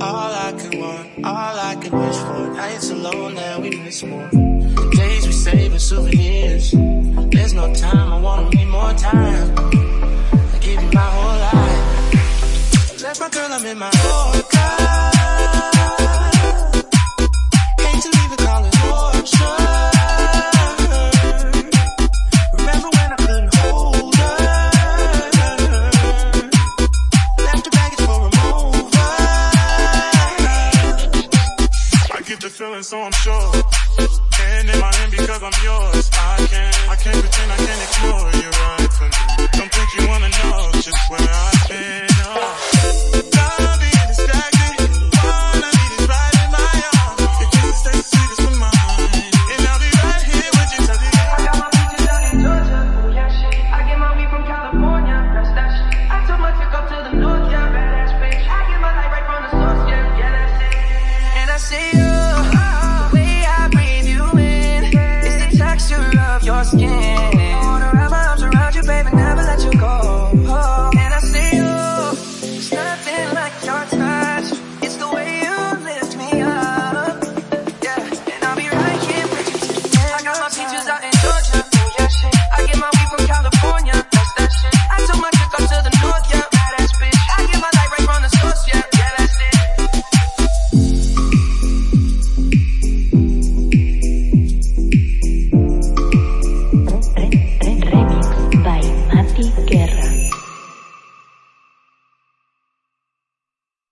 all I could want, all I could wish for. Nights alone that we miss more. In my Yorker. feeling, so I'm sure. And in my hand because I'm yours. I can't, I can't pretend I can't ignore you skin.